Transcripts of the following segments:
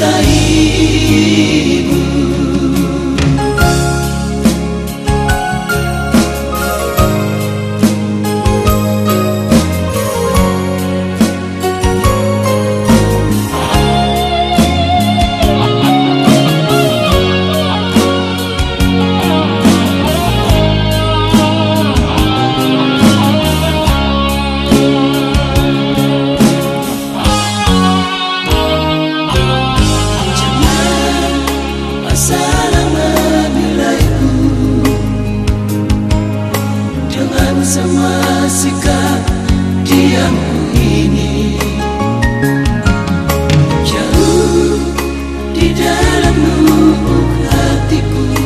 está. Bukan semua sikap diamu ini? Jauh di dalam lubuk oh hatiku.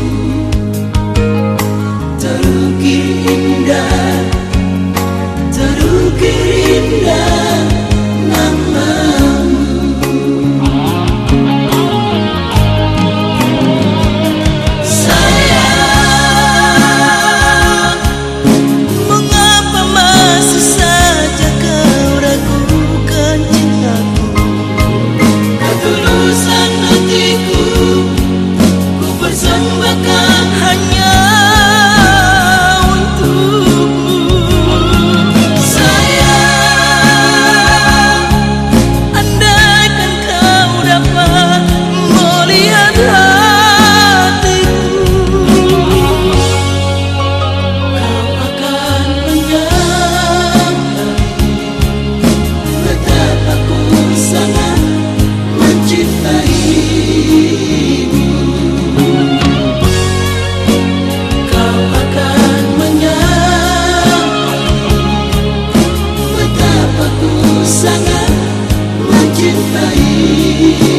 不得已